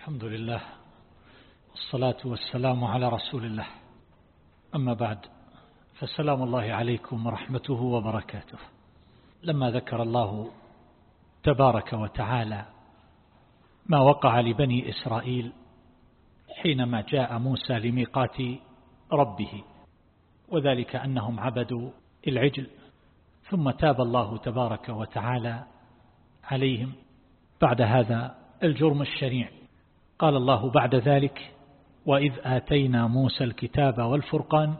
الحمد لله والصلاة والسلام على رسول الله. أما بعد فسلام الله عليكم ورحمته وبركاته. لما ذكر الله تبارك وتعالى ما وقع لبني إسرائيل حينما جاء موسى لميقات ربه وذلك أنهم عبدوا العجل ثم تاب الله تبارك وتعالى عليهم بعد هذا الجرم الشنيع. قال الله بعد ذلك وإذ آتينا موسى الكتاب والفرقان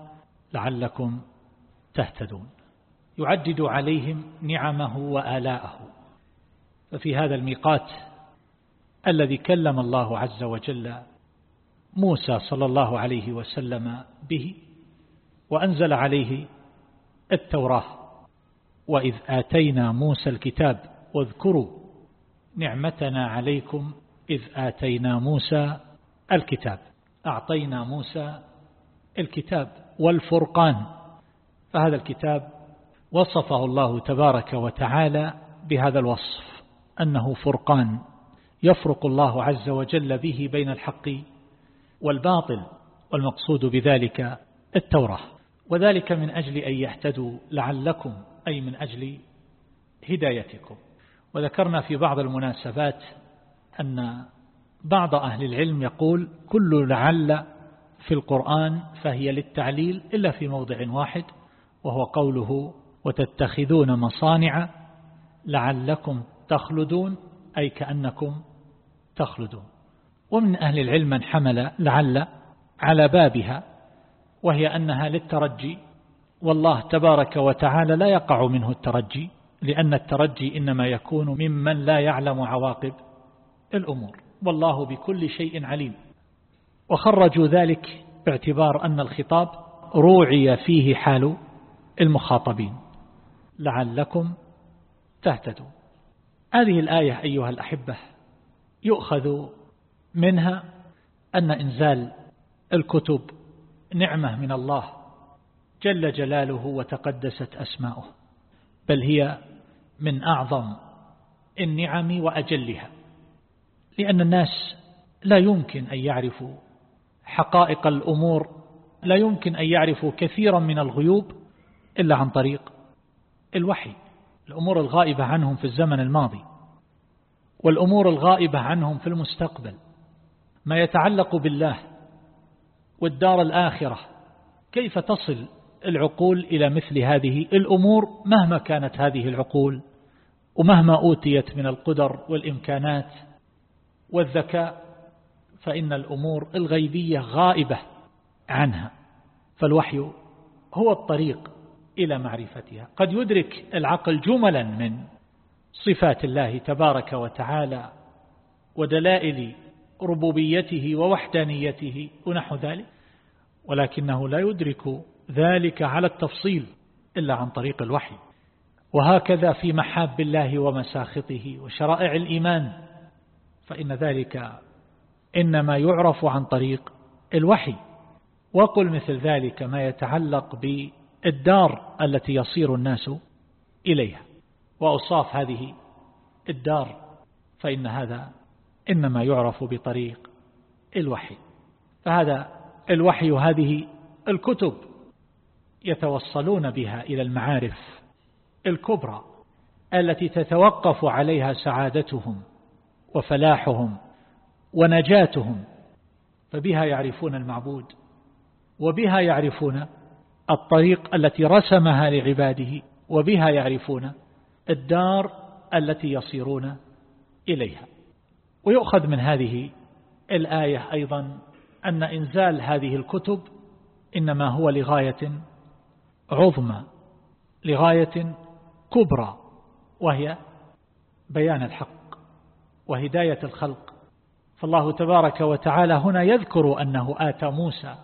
لعلكم تهتدون. يعدد عليهم نعمه وآلاءه. ففي هذا الميقات الذي كلم الله عز وجل موسى صلى الله عليه وسلم به وأنزل عليه التوراة وإذ آتينا موسى الكتاب واذكروا نعمتنا عليكم إذ آتينا موسى الكتاب. أعطينا موسى الكتاب والفرقان. فهذا الكتاب وصفه الله تبارك وتعالى بهذا الوصف أنه فرقان يفرق الله عز وجل به بين الحق والباطل والمقصود بذلك التوراة. وذلك من أجل أن يهتدوا لعلكم أي من أجل هدايتكم. وذكرنا في بعض المناسبات أن بعض أهل العلم يقول كل لعل في القرآن فهي للتعليل إلا في موضع واحد وهو قوله وتتخذون مصانع لعلكم تخلدون أي كأنكم تخلدون. ومن أهل العلم من حمل لعل على بابها وهي أنها للترجي والله تبارك وتعالى لا يقع منه الترجي لأن الترجي إنما يكون ممن لا يعلم عواقب الأمور. والله بكل شيء عليم. وخرجوا ذلك باعتبار أن الخطاب روعي فيه حال المخاطبين. لعلكم تهتدوا هذه الآية أيها الأحبة يؤخذ منها أن إنزال الكتب نعمة من الله جل جلاله وتقدست أسماؤه. بل هي من أعظم النعم وأجلها. لأن الناس لا يمكن أن يعرفوا حقائق الأمور لا يمكن أن يعرفوا كثيرا من الغيوب إلا عن طريق الوحي. الأمور الغائبة عنهم في الزمن الماضي والأمور الغائبة عنهم في المستقبل. ما يتعلق بالله والدار الآخرة كيف تصل العقول إلى مثل هذه الأمور مهما كانت هذه العقول ومهما أوتيت من القدر والإمكانات؟ والذكاء فإن الأمور الغيبية غائبة عنها. فالوحي هو الطريق إلى معرفتها. قد يدرك العقل جملا من صفات الله تبارك وتعالى ودلائل ربوبيته ووحدانيته ونحو ذلك ولكنه لا يدرك ذلك على التفصيل إلا عن طريق الوحي. وهكذا في محاب الله ومساخطه وشرائع الإيمان فإن ذلك إنما يعرف عن طريق الوحي. وقل مثل ذلك ما يتعلق بالدار التي يصير الناس إليها. وأصاف هذه الدار فإن هذا إنما يعرف بطريق الوحي. فهذا الوحي هذه الكتب يتوصلون بها إلى المعارف الكبرى التي تتوقف عليها سعادتهم. وفلاحهم ونجاتهم فبها يعرفون المعبود وبها يعرفون الطريق التي رسمها لعباده وبها يعرفون الدار التي يصيرون إليها. ويؤخذ من هذه الآية أيضا أن إنزال هذه الكتب إنما هو لغاية عظمى لغاية كبرى وهي بيان الحق. وهداية الخلق. فالله تبارك وتعالى هنا يذكر أنه آتى موسى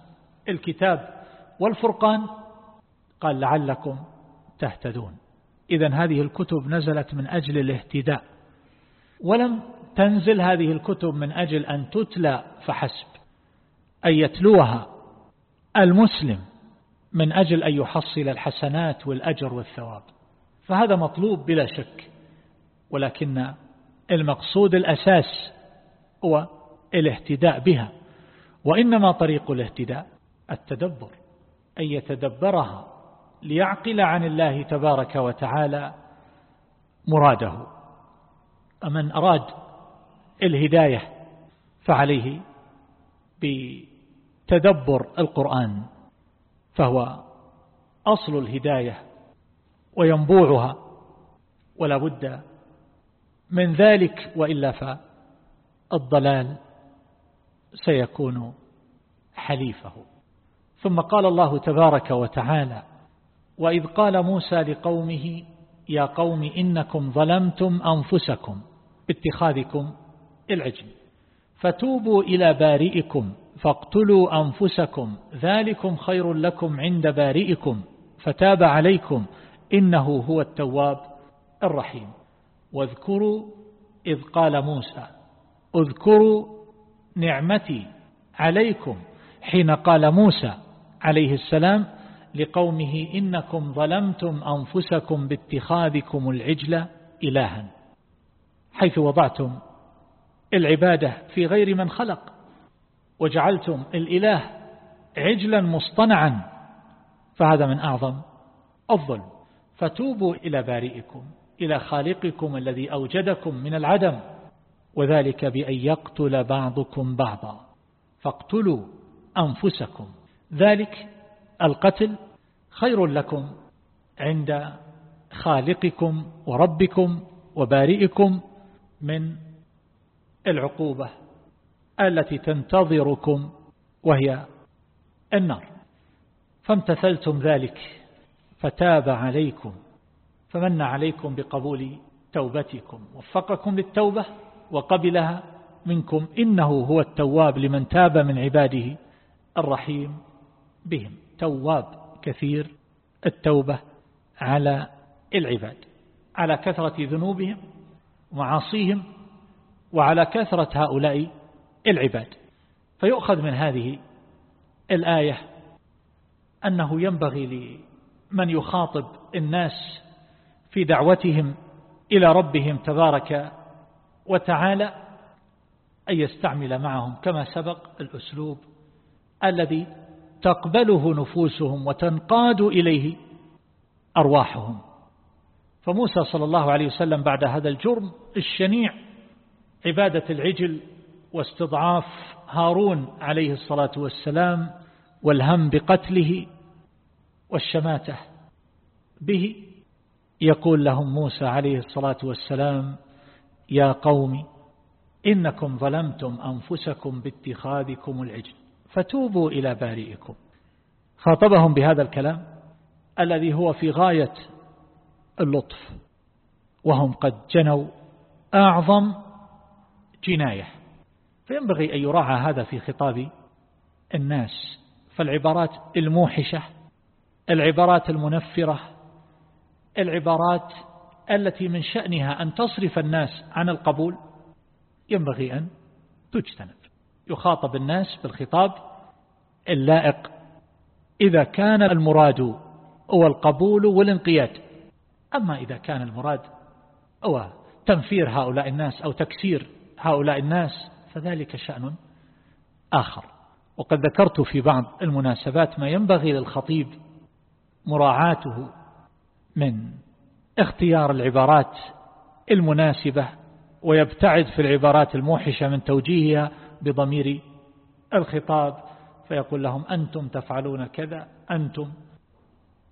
الكتاب والفرقان. قال لعلكم تهتدون. إذا هذه الكتب نزلت من أجل الاهتداء. ولم تنزل هذه الكتب من أجل أن تتلى فحسب أن يتلوها المسلم من أجل أن يحصل الحسنات والأجر والثواب. فهذا مطلوب بلا شك ولكن المقصود الأساس هو الاهتداء بها وإنما طريق الاهتداء التدبر أن يتدبرها ليعقل عن الله تبارك وتعالى مراده. أمن أراد الهداية فعليه بتدبر القرآن فهو أصل الهداية وينبوعها ولا بد من ذلك وإلا فالضلال سيكون حليفه. ثم قال الله تبارك وتعالى وإذ قال موسى لقومه يا قوم إنكم ظلمتم أنفسكم باتخاذكم العجل فتوبوا إلى بارئكم فاقتلوا أنفسكم ذلكم خير لكم عند بارئكم فتاب عليكم إنه هو التواب الرحيم. واذكروا إذ قال موسى اذكروا نعمتي عليكم حين قال موسى عليه السلام لقومه إنكم ظلمتم أنفسكم باتخاذكم العجل إلها حيث وضعتم العبادة في غير من خلق وجعلتم الإله عجلا مصطنعا فهذا من أعظم الظلم. فتوبوا إلى بارئكم. إلى خالقكم الذي أوجدكم من العدم وذلك بأن يقتل بعضكم بعضا. فاقتلوا أنفسكم. ذلك القتل خير لكم عند خالقكم وربكم وبارئكم من العقوبة التي تنتظركم وهي النار. فامتثلتم ذلك فتاب عليكم. فمن عليكم بقبول توبتكم. وفقكم للتوبة وقبلها منكم إنه هو التواب لمن تاب من عباده الرحيم بهم. تواب كثير التوبة على العباد على كثرة ذنوبهم ومعاصيهم وعلى كثرة هؤلاء العباد. فيؤخذ من هذه الآية أنه ينبغي لمن يخاطب الناس في دعوتهم إلى ربهم تبارك وتعالى أن يستعمل معهم كما سبق الأسلوب الذي تقبله نفوسهم وتنقاد إليه أرواحهم. فموسى صلى الله عليه وسلم بعد هذا الجرم الشنيع عبادة العجل واستضعاف هارون عليه الصلاة والسلام والهم بقتله والشماتة به يقول لهم موسى عليه الصلاة والسلام يا قوم إنكم ظلمتم أنفسكم باتخاذكم العجل فتوبوا إلى بارئكم. خاطبهم بهذا الكلام الذي هو في غاية اللطف وهم قد جنوا أعظم جناية. فينبغي أن يراعى هذا في خطاب الناس فالعبارات الموحشة العبارات المنفرة العبارات التي من شأنها أن تصرف الناس عن القبول ينبغي أن تجتنب. يخاطب الناس بالخطاب اللائق. إذا كان المراد هو القبول والانقياد. أما إذا كان المراد هو تنفير هؤلاء الناس أو تكسير هؤلاء الناس فذلك شأن آخر. وقد ذكرت في بعض المناسبات ما ينبغي للخطيب مراعاته من اختيار العبارات المناسبة ويبتعد في العبارات الموحشة من توجيهها بضمير الخطاب فيقول لهم أنتم تفعلون كذا أنتم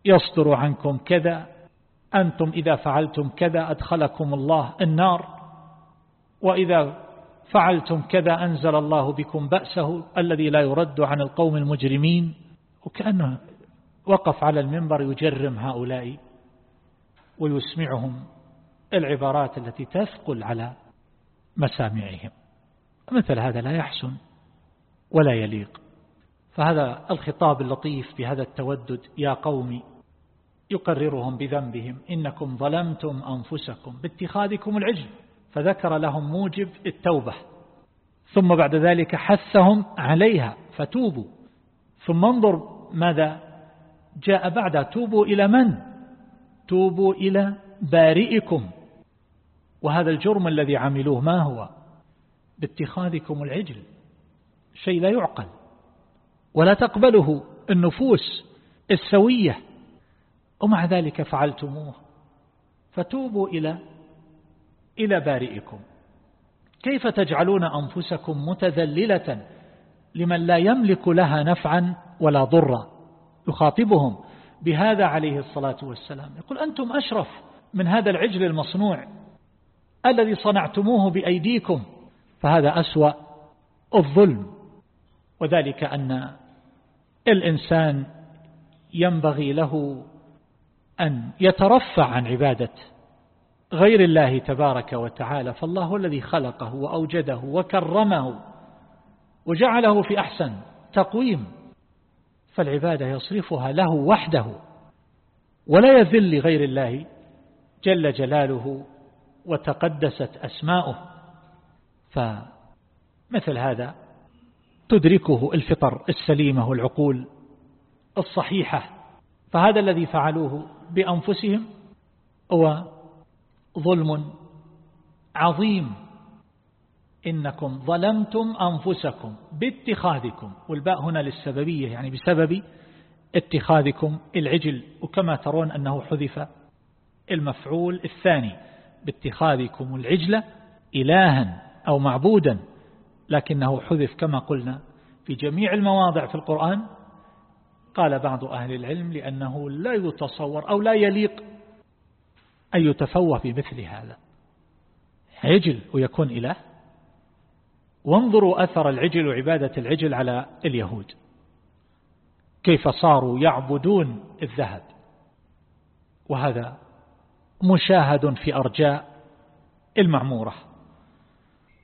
يصدر عنكم كذا أنتم إذا فعلتم كذا أدخلكم الله النار وإذا فعلتم كذا أنزل الله بكم بأسه الذي لا يرد عن القوم المجرمين وكأنه وقف على المنبر يجرم هؤلاء. ويسمعهم العبارات التي تثقل على مسامعهم. مثل هذا لا يحسن ولا يليق. فهذا الخطاب اللطيف بهذا التودد يا قوم يقررهم بذنبهم إنكم ظلمتم أنفسكم باتخاذكم العجل فذكر لهم موجب التوبة. ثم بعد ذلك حثهم عليها فتوبوا. ثم انظر ماذا جاء بعد توبوا إلى من؟ توبوا إلى بارئكم. وهذا الجرم الذي عملوه ما هو؟ باتخاذكم العجل. شيء لا يعقل. ولا تقبله النفوس السوية. ومع ذلك فعلتموه. فتوبوا إلى إلى بارئكم. كيف تجعلون أنفسكم متذللة لمن لا يملك لها نفعا ولا ضرا؟ يخاطبهم. بهذا عليه الصلاة والسلام. يقول أنتم أشرف من هذا العجل المصنوع الذي صنعتموه بأيديكم فهذا أسوأ الظلم. وذلك أن الإنسان ينبغي له أن يترفع عن عبادة غير الله تبارك وتعالى فالله الذي خلقه وأوجده وكرمه وجعله في أحسن تقويم. فالعبادة يصرفها له وحده ولا يذل لغير الله جل جلاله وتقدست أسماؤه. فمثل هذا تدركه الفطر السليمة والعقول الصحيحة. فهذا الذي فعلوه بأنفسهم هو ظلم عظيم. إنكم ظلمتم أنفسكم باتخاذكم والباء هنا للسببية يعني بسبب اتخاذكم العجل وكما ترون أنه حذف المفعول الثاني باتخاذكم العجل إلها أو معبودا لكنه حذف كما قلنا في جميع المواضع في القرآن. قال بعض أهل العلم لأنه لا يتصور أو لا يليق أن يتفوه بمثل هذا. عجل ويكون إله؟ وانظروا أثر العجل وعبادة العجل على اليهود. كيف صاروا يعبدون الذهب. وهذا مشاهد في أرجاء المعمورة.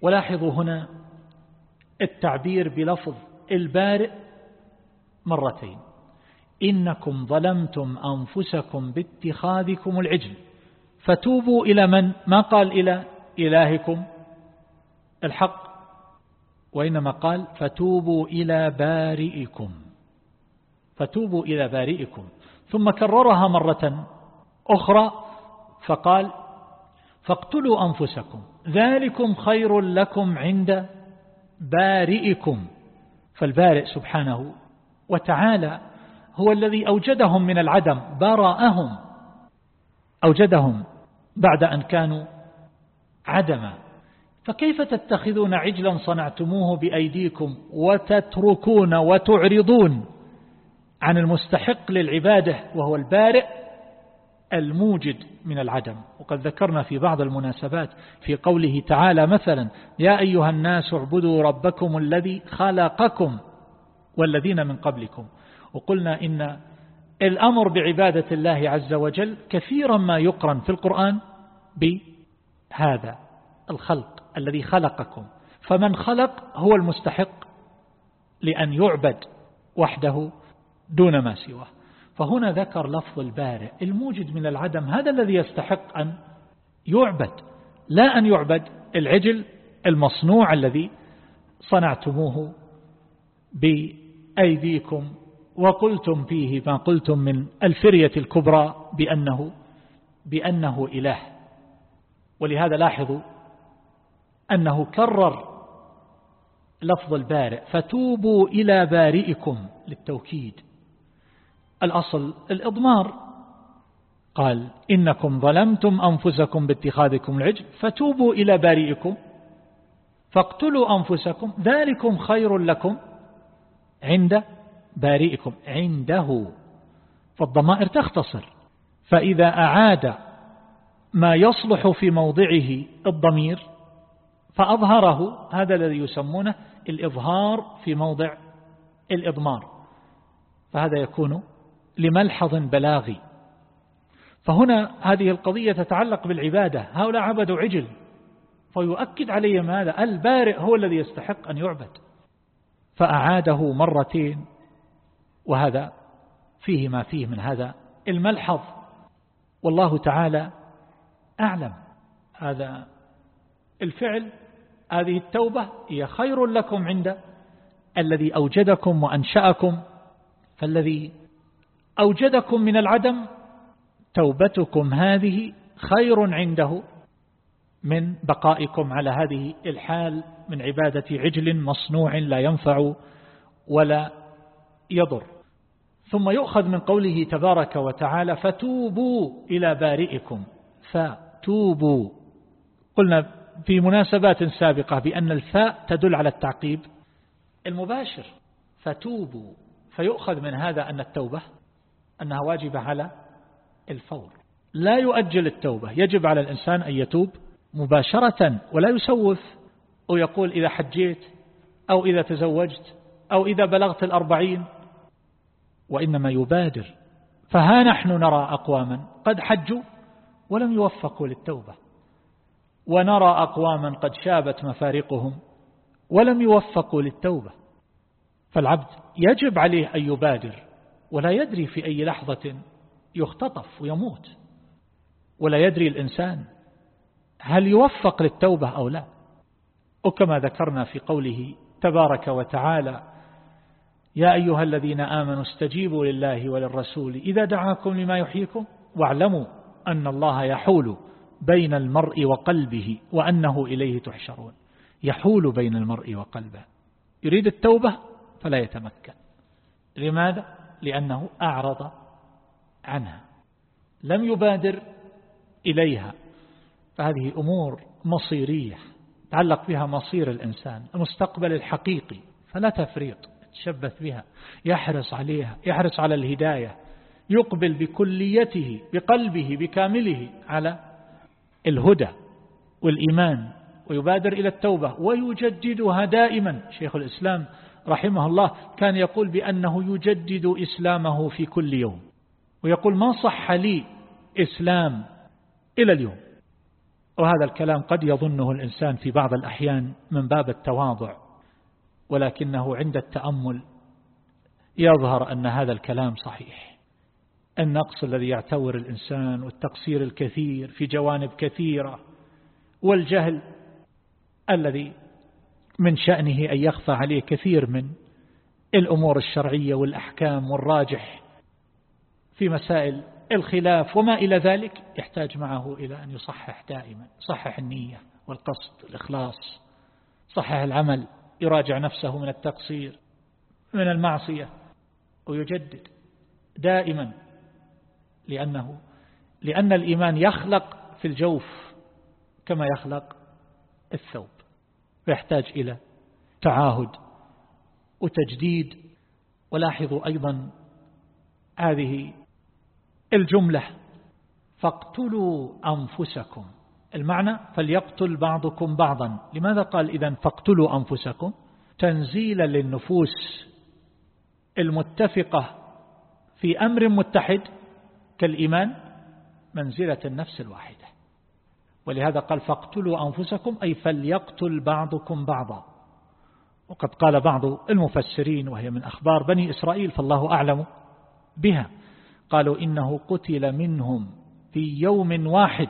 ولاحظوا هنا التعبير بلفظ البارئ مرتين. إنكم ظلمتم أنفسكم باتخاذكم العجل. فتوبوا إلى من؟ ما قال إلى إلهكم؟ الحق وإنما قال فتوبوا إلى بارئكم. فتوبوا إلى بارئكم. ثم كررها مرة أخرى فقال فاقتلوا أنفسكم. ذلكم خير لكم عند بارئكم. فالبارئ سبحانه وتعالى هو الذي أوجدهم من العدم براءهم أوجدهم بعد أن كانوا عدما. فكيف تتخذون عجلا صنعتموه بأيديكم وتتركون وتعرضون عن المستحق للعبادة وهو البارئ الموجد من العدم؟ وقد ذكرنا في بعض المناسبات في قوله تعالى مثلا يا أيها الناس اعبدوا ربكم الذي خلقكم والذين من قبلكم. وقلنا إن الأمر بعبادة الله عز وجل كثيرا ما يقرن في القرآن بهذا الخلق. الذي خلقكم. فمن خلق هو المستحق لأن يعبد وحده دون ما سواه. فهنا ذكر لفظ البارئ الموجد من العدم هذا الذي يستحق أن يعبد لا أن يعبد العجل المصنوع الذي صنعتموه بأيديكم وقلتم فيه ما قلتم من الفرية الكبرى بأنه, بأنه إله. ولهذا لاحظوا أنه كرر لفظ البارئ فتوبوا إلى بارئكم للتوكيد. الأصل الإضمار. قال إنكم ظلمتم أنفسكم باتخاذكم العجل فتوبوا إلى بارئكم فاقتلوا أنفسكم ذلكم خير لكم عند بارئكم عنده. فالضمائر تختصر. فإذا أعاد ما يصلح في موضعه الضمير فأظهره هذا الذي يسمونه الإظهار في موضع الإضمار. فهذا يكون لملحظ بلاغي. فهنا هذه القضية تتعلق بالعبادة. هؤلاء عبدوا عجل. فيؤكد عليهم هذا البارئ هو الذي يستحق أن يعبد. فأعاده مرتين وهذا فيه ما فيه من هذا الملحظ. والله تعالى أعلم. هذا الفعل هذه التوبة هي خير لكم عند الذي أوجدكم وأنشأكم. فالذي أوجدكم من العدم توبتكم هذه خير عنده من بقائكم على هذه الحال من عبادة عجل مصنوع لا ينفع ولا يضر. ثم يؤخذ من قوله تبارك وتعالى فتوبوا إلى بارئكم. فتوبوا. قلنا في مناسبات سابقة بأن الفاء تدل على التعقيب المباشر. فتوبوا. فيؤخذ من هذا أن التوبة أنها واجبة على الفور. لا يؤجل التوبة. يجب على الإنسان أن يتوب مباشرة ولا يسوف. أو يقول إذا حجيت أو إذا تزوجت أو إذا بلغت الأربعين وإنما يبادر. فها نحن نرى أقواما قد حجوا ولم يوفقوا للتوبة. ونرى أقواما قد شابت مفارقهم ولم يوفقوا للتوبة. فالعبد يجب عليه أن يبادر ولا يدري في أي لحظة يختطف ويموت ولا يدري الإنسان هل يوفق للتوبة أو لا. وكما ذكرنا في قوله تبارك وتعالى يا أيها الذين آمنوا استجيبوا لله وللرسول إذا دعاكم لما يحييكم واعلموا أن الله يحول بين المرء وقلبه وأنه إليه تحشرون. يحول بين المرء وقلبه. يريد التوبة فلا يتمكن. لماذا؟ لأنه أعرض عنها. لم يبادر إليها. فهذه أمور مصيرية تعلق بها مصير الإنسان المستقبل الحقيقي فلا تفريط تشبث بها. يحرص عليها يحرص على الهداية. يقبل بكليته بقلبه بكامله على الهدى والإيمان ويبادر إلى التوبة ويجددها دائما. شيخ الإسلام رحمه الله كان يقول بأنه يجدد إسلامه في كل يوم. ويقول ما صح لي إسلام إلى اليوم؟ وهذا الكلام قد يظنه الإنسان في بعض الأحيان من باب التواضع ولكنه عند التأمل يظهر أن هذا الكلام صحيح. النقص الذي يعتور الإنسان والتقصير الكثير في جوانب كثيرة والجهل الذي من شأنه أن يخفى عليه كثير من الأمور الشرعية والأحكام والراجح في مسائل الخلاف وما إلى ذلك يحتاج معه إلى أن يصحح دائما صحح النية والقصد الإخلاص صحح العمل يراجع نفسه من التقصير من المعصية ويجدد دائما لأنه لأن الإيمان يخلق في الجوف كما يخلق الثوب ويحتاج إلى تعاهد وتجديد. ولاحظوا أيضا هذه الجملة فاقتلوا أنفسكم. المعنى فليقتل بعضكم بعضا. لماذا قال إذا فاقتلوا أنفسكم؟ تنزيلا للنفوس المتفقة في أمر متحد كالإيمان منزلة النفس الواحدة. ولهذا قال فاقتلوا أنفسكم أي فليقتل بعضكم بعضا. وقد قال بعض المفسرين وهي من أخبار بني إسرائيل فالله أعلم بها. قالوا إنه قتل منهم في يوم واحد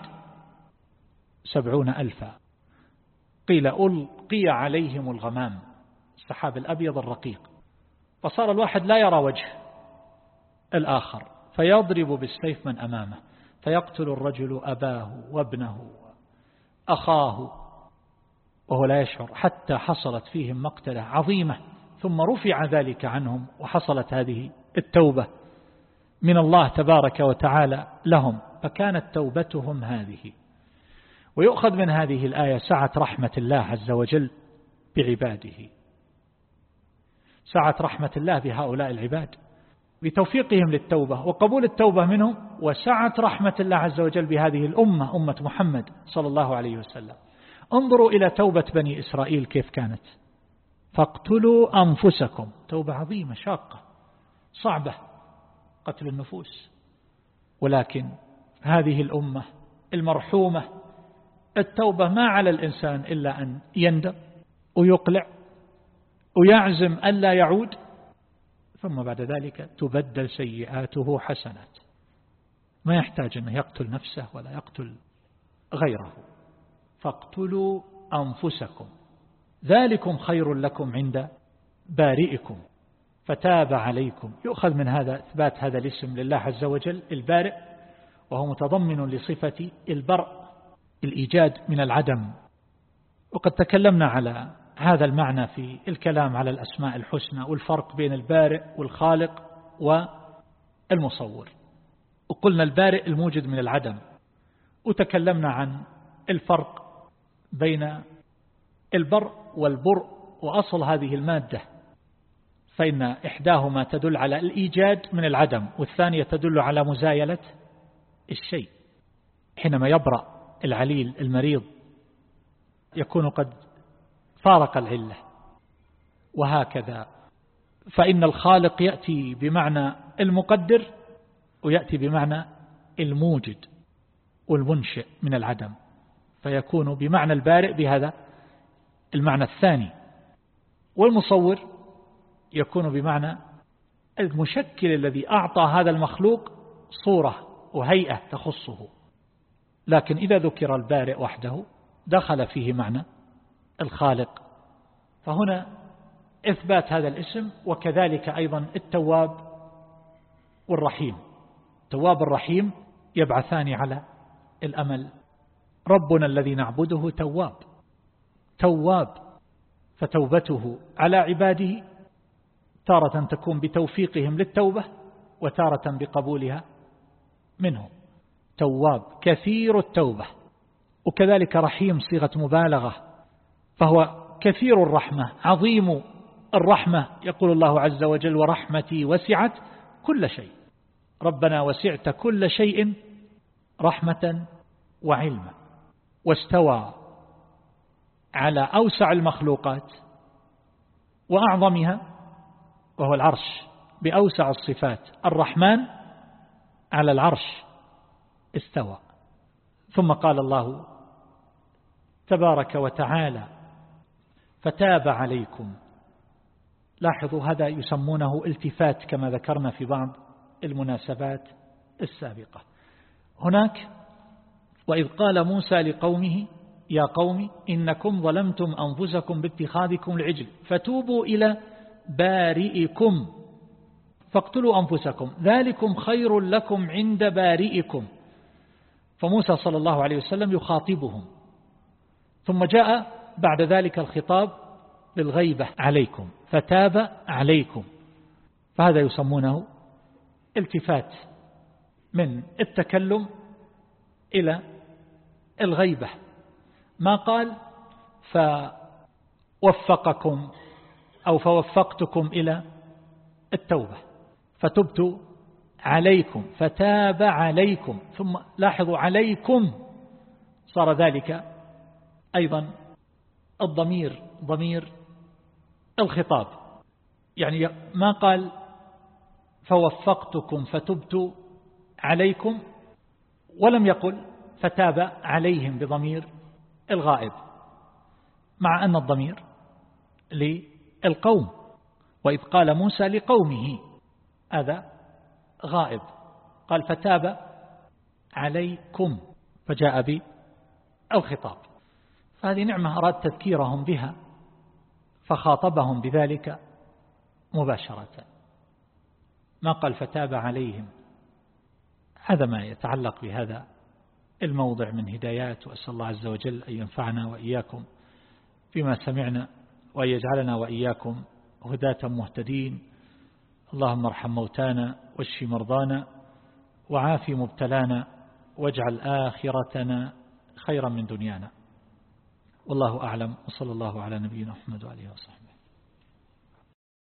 سبعون ألفا. قيل ألقي عليهم الغمام. السحاب الأبيض الرقيق. فصار الواحد لا يرى وجه الآخر. فيضرب بالسيف من أمامه فيقتل الرجل أباه وابنه أخاه وهو لا يشعر حتى حصلت فيهم مقتلة عظيمة ثم رفع ذلك عنهم وحصلت هذه التوبة. من الله تبارك وتعالى لهم فكانت توبتهم هذه. ويؤخذ من هذه الآية سعة رحمة الله عز وجل بعباده. سعة رحمة الله بهؤلاء العباد. بتوفيقهم للتوبة. وقبول التوبة منهم وسعة رحمة الله عز وجل بهذه الأمة أمة محمد صلى الله عليه وسلم. انظروا إلى توبة بني إسرائيل كيف كانت. فاقتلوا أنفسكم. توبة عظيمة شاقة صعبة قتل النفوس. ولكن هذه الأمة المرحومة التوبة ما على الإنسان إلا أن يندم ويقلع ويعزم ألا يعود. ثم بعد ذلك تبدل سيئاته حسنات. ما يحتاج أنه يقتل نفسه ولا يقتل غيره. فاقتلوا أنفسكم. ذلكم خير لكم عند بارئكم. فتاب عليكم. يؤخذ من هذا إثبات هذا الاسم لله عز وجل البارئ وهو متضمن لصفة البرء الإيجاد من العدم. وقد تكلمنا على هذا المعنى في الكلام على الأسماء الحسنى والفرق بين البارئ والخالق والمصور. وقلنا البارئ الموجد من العدم وتكلمنا عن الفرق بين البر والبر وأصل هذه المادة فإن إحداهما تدل على الإيجاد من العدم والثانية تدل على مزايلة الشيء. حينما يبرأ العليل المريض يكون قد فارق العلة. وهكذا. فإن الخالق يأتي بمعنى المقدر ويأتي بمعنى الموجد والمنشئ من العدم. فيكون بمعنى البارئ بهذا المعنى الثاني. والمصور يكون بمعنى المشكل الذي أعطى هذا المخلوق صورة وهيئة تخصه. لكن إذا ذكر البارئ وحده دخل فيه معنى الخالق. فهنا إثبات هذا الاسم وكذلك أيضا التواب والرحيم. التواب الرحيم يبعثان على الأمل. ربنا الذي نعبده تواب. تواب فتوبته على عباده تارة تكون بتوفيقهم للتوبة وتارة بقبولها منهم. تواب كثير التوبة. وكذلك رحيم صيغة مبالغة. فهو كثير الرحمة عظيم الرحمة يقول الله عز وجل ورحمتي وسعت كل شيء. ربنا وسعت كل شيء رحمة وعلما واستوى على أوسع المخلوقات وأعظمها وهو العرش بأوسع الصفات. الرحمن على العرش استوى. ثم قال الله تبارك وتعالى فتاب عليكم. لاحظوا هذا يسمونه التفات كما ذكرنا في بعض المناسبات السابقة. هناك وإذ قال موسى لقومه يا قوم إنكم ظلمتم أنفسكم باتخاذكم العجل فتوبوا إلى بارئكم فاقتلوا أنفسكم ذلكم خير لكم عند بارئكم. فموسى صلى الله عليه وسلم يخاطبهم. ثم جاء بعد ذلك الخطاب بالغيبة عليكم فتاب عليكم. فهذا يسمونه التفات من التكلم إلى الغيبة. ما قال؟ فوفقكم أو فوفقتكم إلى التوبة. فتبت عليكم فتاب عليكم ثم لاحظوا عليكم صار ذلك أيضا الضمير ضمير الخطاب. يعني ما قال فوفقتكم فتبت عليكم ولم يقل فتاب عليهم بضمير الغائب مع أن الضمير للقوم. وإذ قال موسى لقومه هذا غائب. قال فتاب عليكم فجاء بالخطاب. فهذه نعمة أراد تذكيرهم بها فخاطبهم بذلك مباشرة. ما قال فتاب عليهم؟ هذا ما يتعلق بهذا الموضع من هدايات وأسأل الله عز وجل أن ينفعنا وإياكم بما سمعنا وأن يجعلنا وإياكم هداة مهتدين. اللهم ارحم موتانا واشف مرضانا وعافي مبتلانا واجعل آخرتنا خيرا من دنيانا. والله أعلم وصلى الله على نبينا محمد وعليه وصحبه.